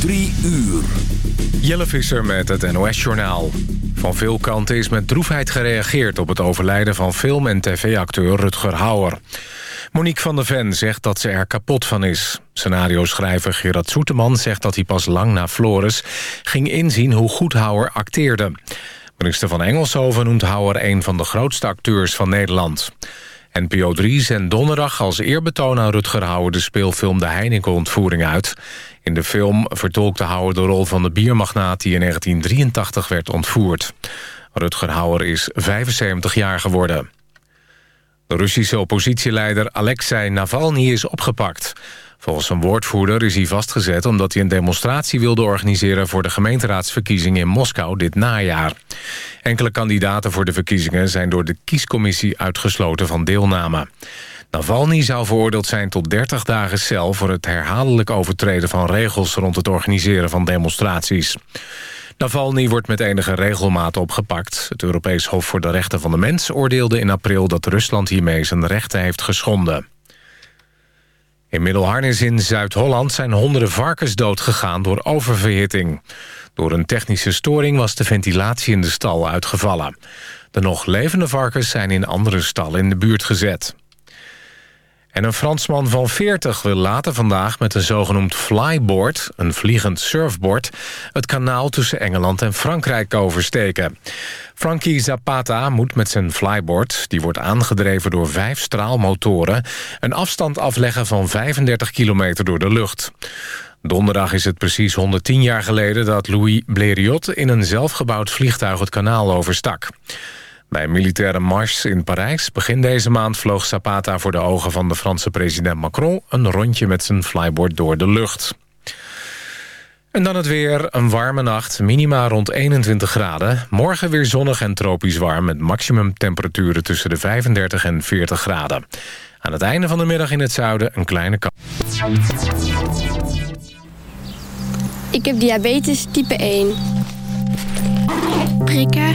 Drie uur. Jelle Visser met het NOS-journaal. Van veel kanten is met droefheid gereageerd... op het overlijden van film- en tv-acteur Rutger Hauer. Monique van der Ven zegt dat ze er kapot van is. Scenario-schrijver Gerard Soeteman zegt dat hij pas lang na Flores... ging inzien hoe goed Hauer acteerde. Minister van Engelshoven noemt Hauer een van de grootste acteurs van Nederland. NPO 3 zendt donderdag als eerbetoon aan Rutger Hauer... de speelfilm De Heineken-ontvoering uit. In de film vertolkte Hauer de rol van de biermagnaat... die in 1983 werd ontvoerd. Rutger Hauer is 75 jaar geworden. De Russische oppositieleider Alexei Navalny is opgepakt. Volgens een woordvoerder is hij vastgezet omdat hij een demonstratie wilde organiseren voor de gemeenteraadsverkiezingen in Moskou dit najaar. Enkele kandidaten voor de verkiezingen zijn door de kiescommissie uitgesloten van deelname. Navalny zou veroordeeld zijn tot 30 dagen cel voor het herhaaldelijk overtreden van regels rond het organiseren van demonstraties. Navalny wordt met enige regelmaat opgepakt. Het Europees Hof voor de Rechten van de Mens oordeelde in april dat Rusland hiermee zijn rechten heeft geschonden. In Middelharnis in Zuid-Holland zijn honderden varkens doodgegaan door oververhitting. Door een technische storing was de ventilatie in de stal uitgevallen. De nog levende varkens zijn in andere stallen in de buurt gezet. En een Fransman van 40 wil later vandaag met een zogenoemd flyboard... een vliegend surfboard, het kanaal tussen Engeland en Frankrijk oversteken. Frankie Zapata moet met zijn flyboard, die wordt aangedreven door vijf straalmotoren... een afstand afleggen van 35 kilometer door de lucht. Donderdag is het precies 110 jaar geleden dat Louis Blériot... in een zelfgebouwd vliegtuig het kanaal overstak. Bij een militaire mars in Parijs begin deze maand vloog Zapata voor de ogen van de Franse president Macron een rondje met zijn flyboard door de lucht. En dan het weer, een warme nacht, minima rond 21 graden. Morgen weer zonnig en tropisch warm met maximumtemperaturen tussen de 35 en 40 graden. Aan het einde van de middag in het zuiden een kleine kans. Ik heb diabetes type 1. Prikken,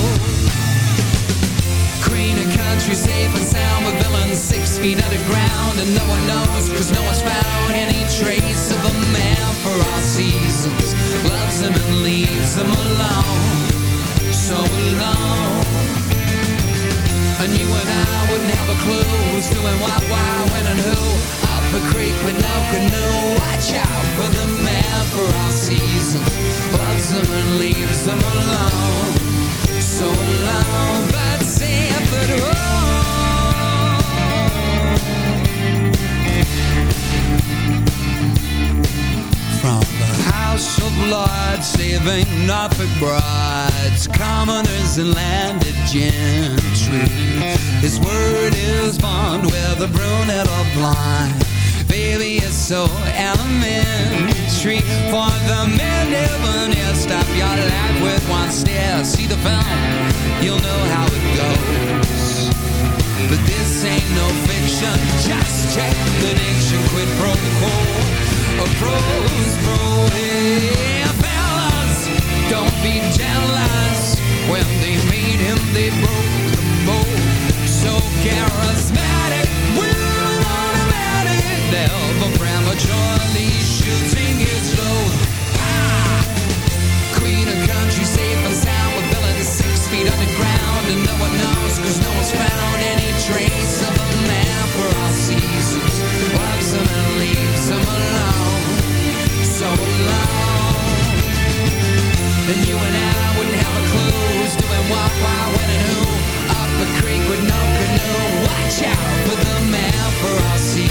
Six feet underground and no one knows cause no one's found any trace of a man for all seasons. Loves him and leaves him alone so alone. And you and I wouldn't have a clue who's doing what, why, when and who. Up a creek with no canoe. Watch out for the man for all seasons. Loves him and leaves him alone so alone. But Sanford From of Lords, saving Norfolk brides, commoners and landed gentry. His word is bond, whether brunette or blind. Baby, it's so elementary. For the near Stop your life with one stare. See the film, you'll know how it goes. But this ain't no fiction. Just check the nation Quid pro quo Shooting his load. Ah! Queen of country, safe and sound, feet underground, and no one knows 'cause no one's found any trace of a man for all seasons. Loves him and leaves him alone, so alone. And you and I wouldn't have a clue who's doing what, why, when, and who. Up a creek with no canoe. Watch out for the man for all seasons.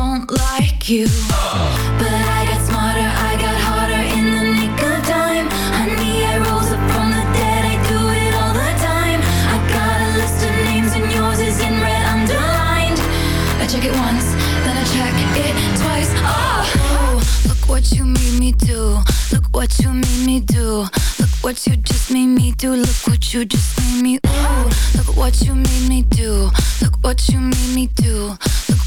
Don't like you. But I got smarter, I got harder in the nick of time. Honey, I rose up from the dead, I do it all the time. I got a list of names and yours is in red underlined. I check it once, then I check it twice. Oh, look what you made me do. Look what you made me do. Look what you just made me do. Look what you just made me. Ooh, look what you made me do. Look what you made me do.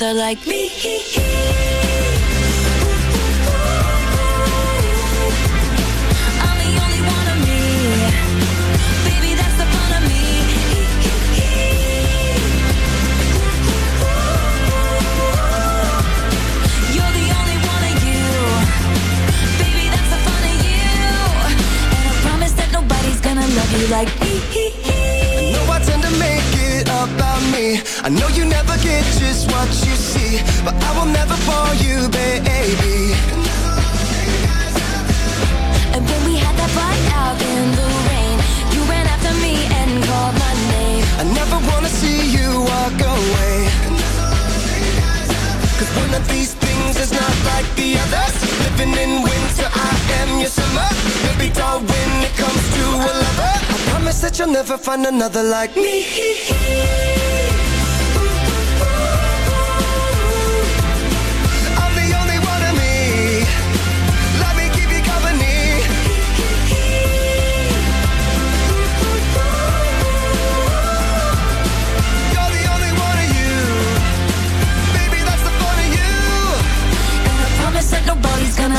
you. Like me. I know I tend to make it about me. I know you never just what you see, but I will never fall you, baby. And when we had that fight out in the rain, you ran after me and called my name. I never wanna see you walk away. Cause one of these things is not like the others. Living in winter, I am your summer. Baby doll, when it comes to a lover, I promise that you'll never find another like me.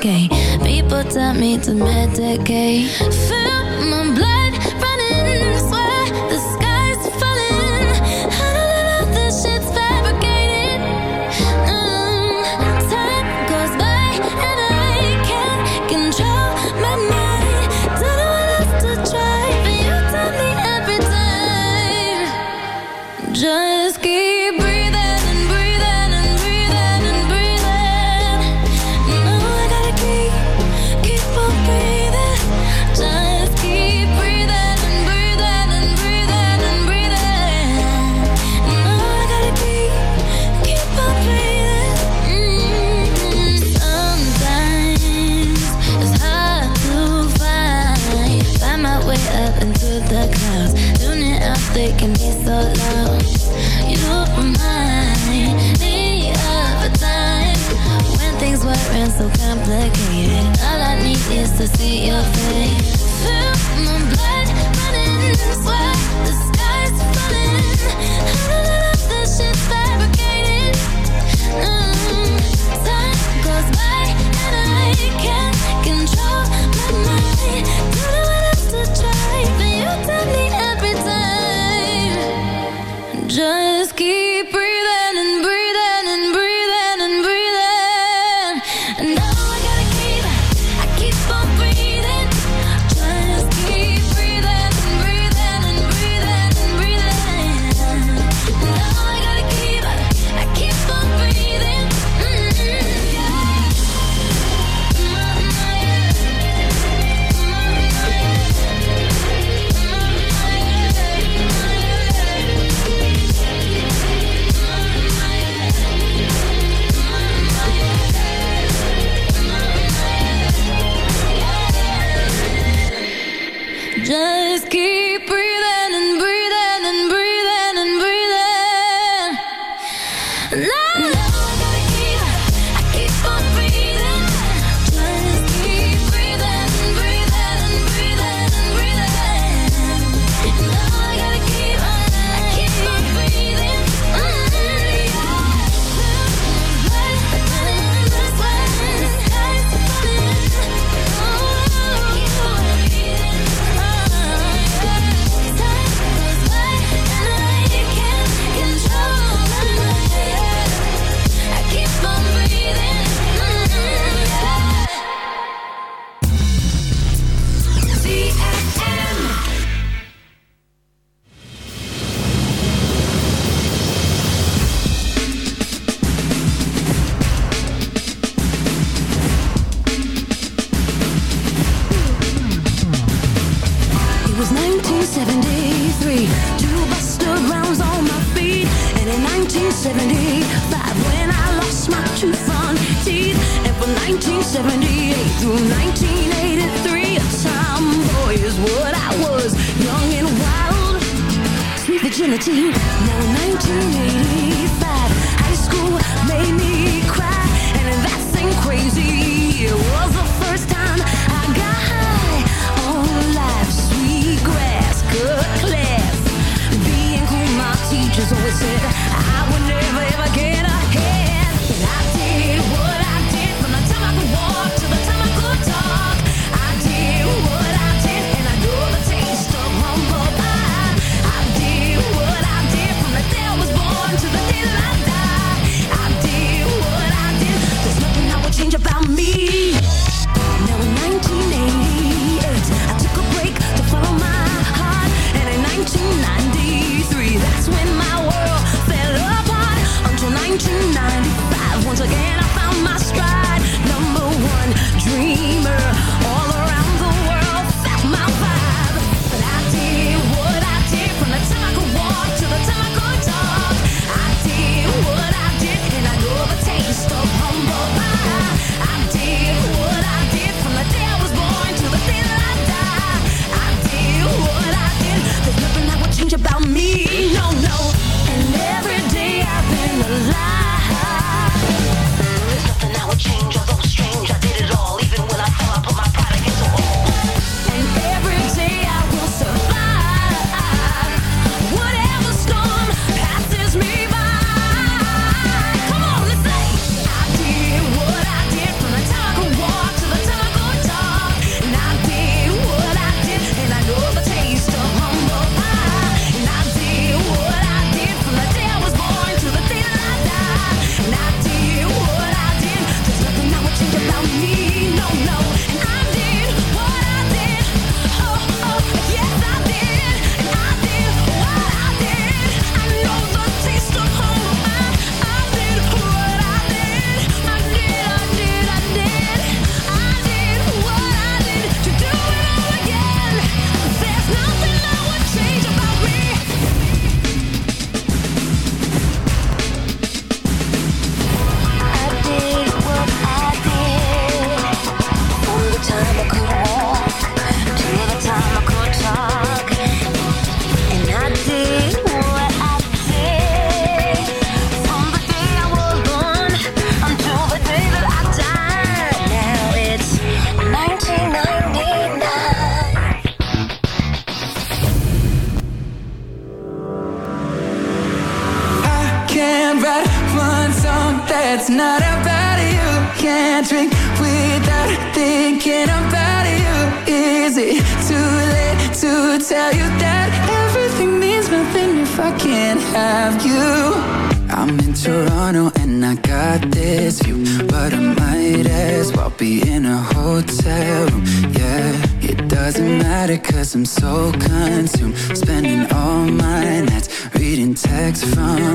Overcomplicate. People tell me to medicate. Feel to see your face. Feel my blood running, 1975 when I lost my two front teeth And from 1978 through 1983 A tomboy is what I was Young and wild, sweet virginity Now 1985, high school made me cry And that thing crazy It was the first time I got high on life Sweet grass, good class. Being cool, my teachers always said Once again, I found my stride. Number one dreamer, all around the world, felt my vibe. But I did what I did from the time I could walk to the time I could talk. I did what I did, and I know the taste of humble pie. I did what I did from the day I was born to the day that I die. I did what I did. There's nothing that would change about me. No, no. And every day I've been alive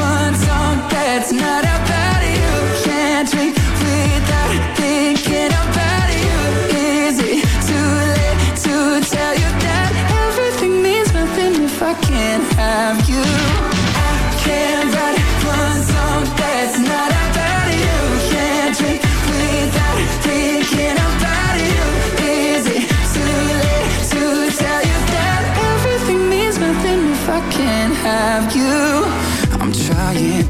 one song that's not about you. Can't drink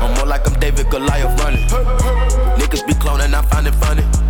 I'm more like I'm David Goliath running. Niggas be cloning, I find it funny.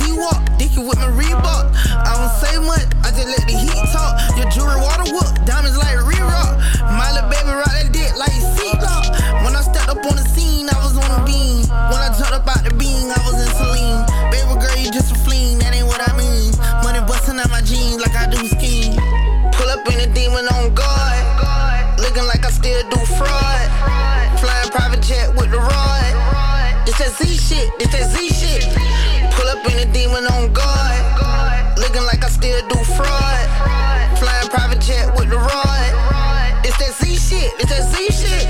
Dicky with my Reebok. I don't say much, I just let the demon on guard. Looking like I still do fraud. Flying private jet with the rod. It's that Z shit, it's that Z shit.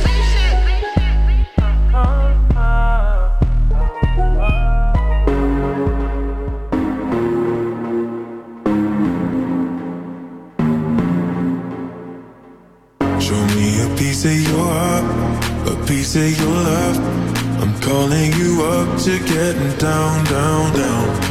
Show me a piece of your heart, a piece of your love. I'm calling you up to getting down, down, down.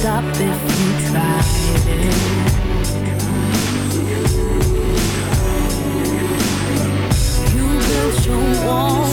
stop if you try it. You built your wall.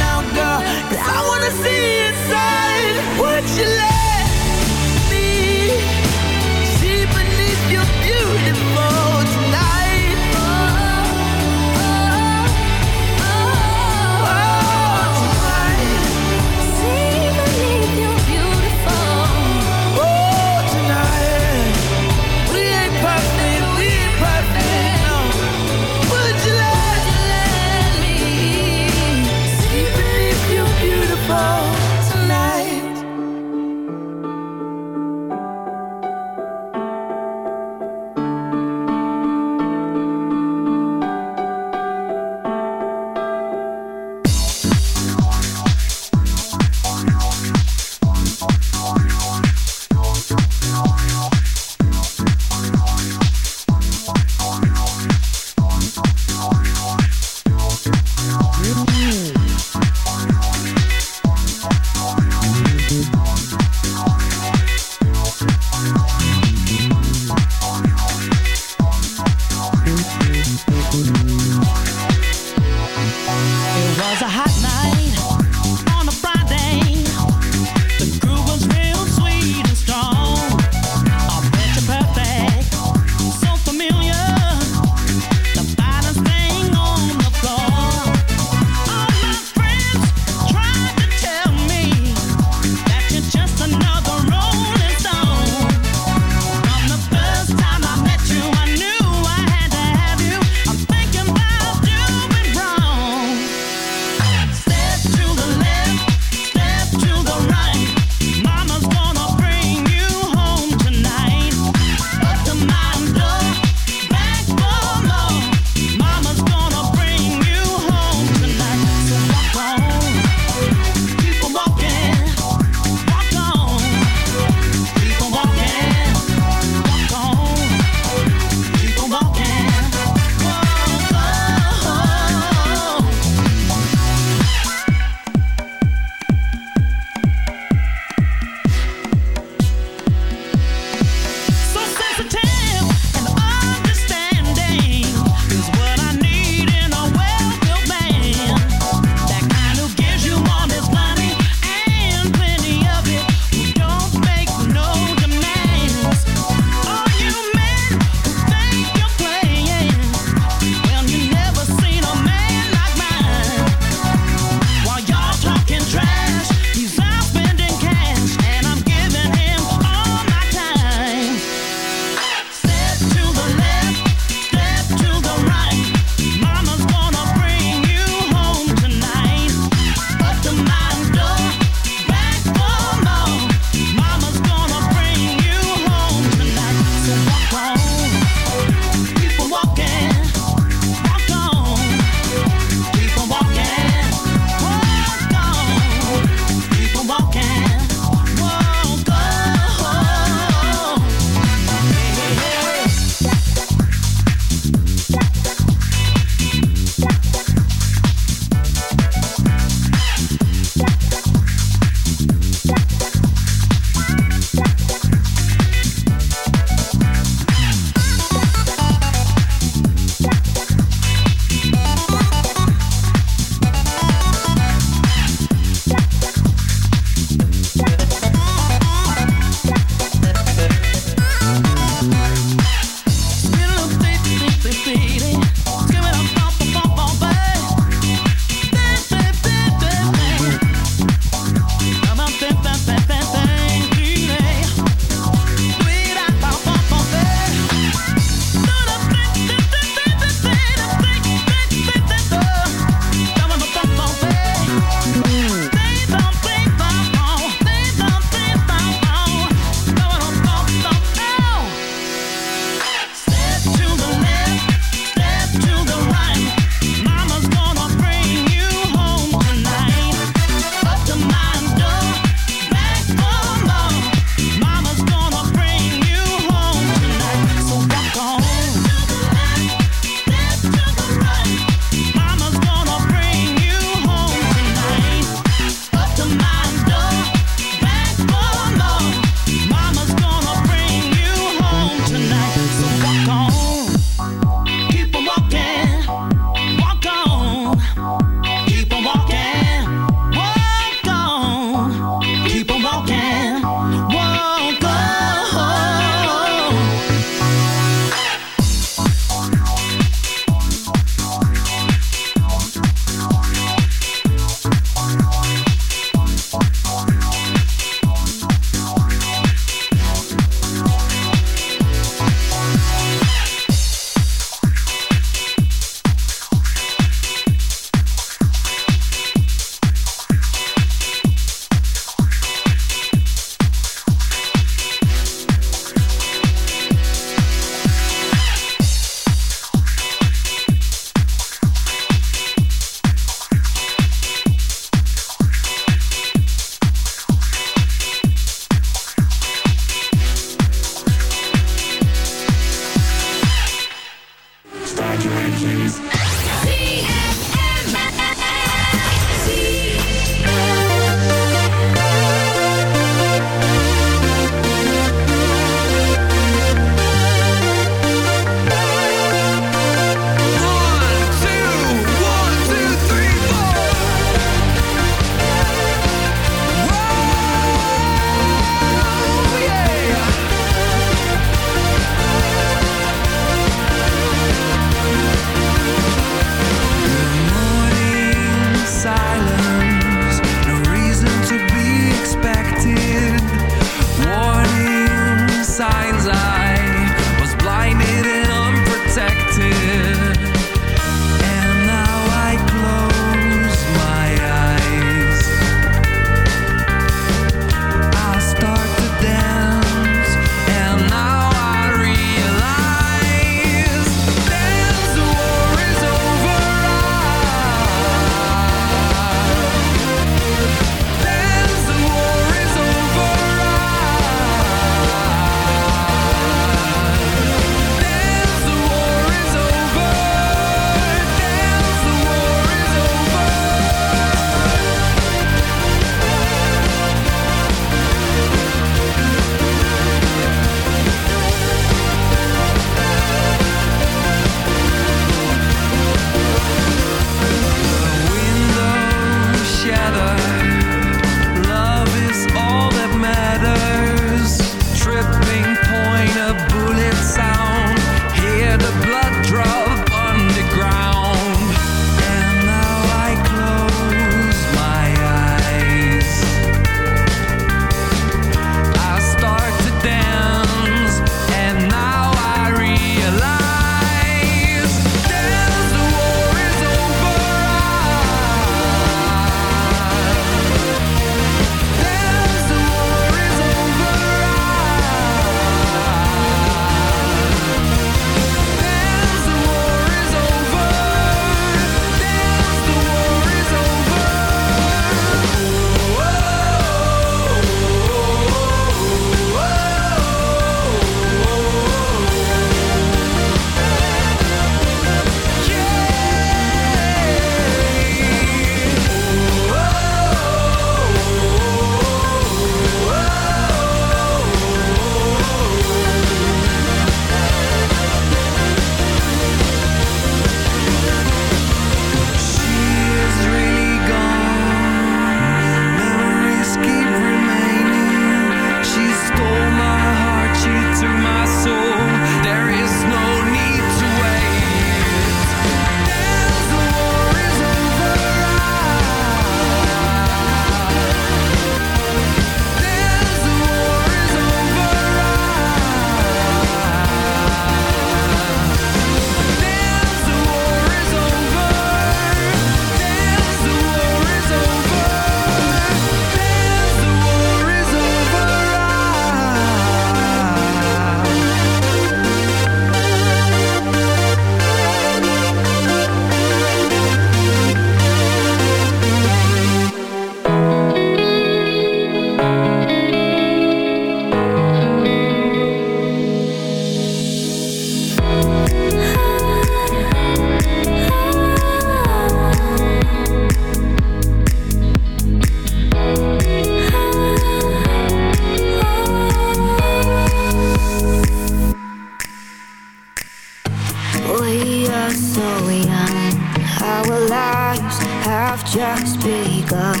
are so young. Our lives have just begun.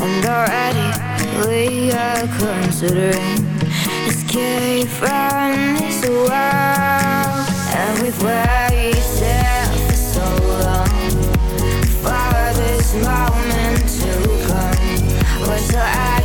And already we are considering Escape from this world. And we've waited for so long For this moment to come. We're so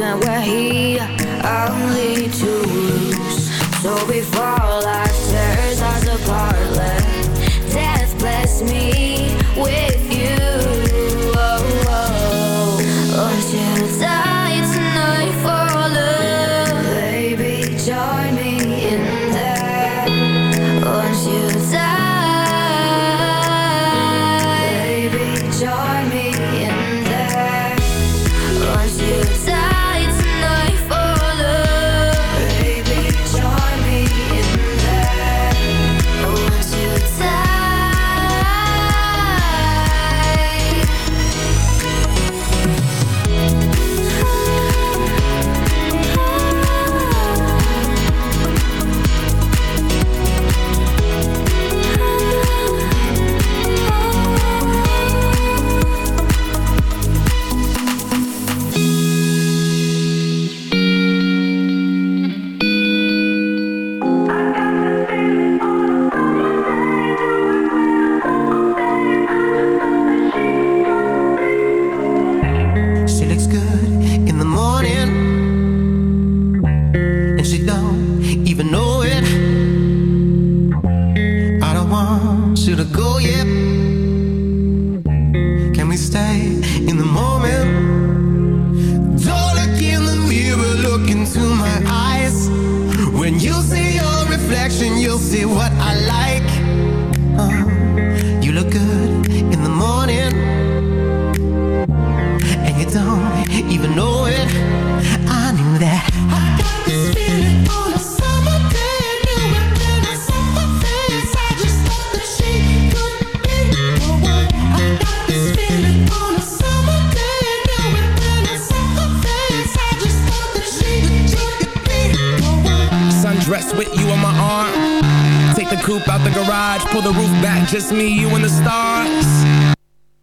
Now we're here.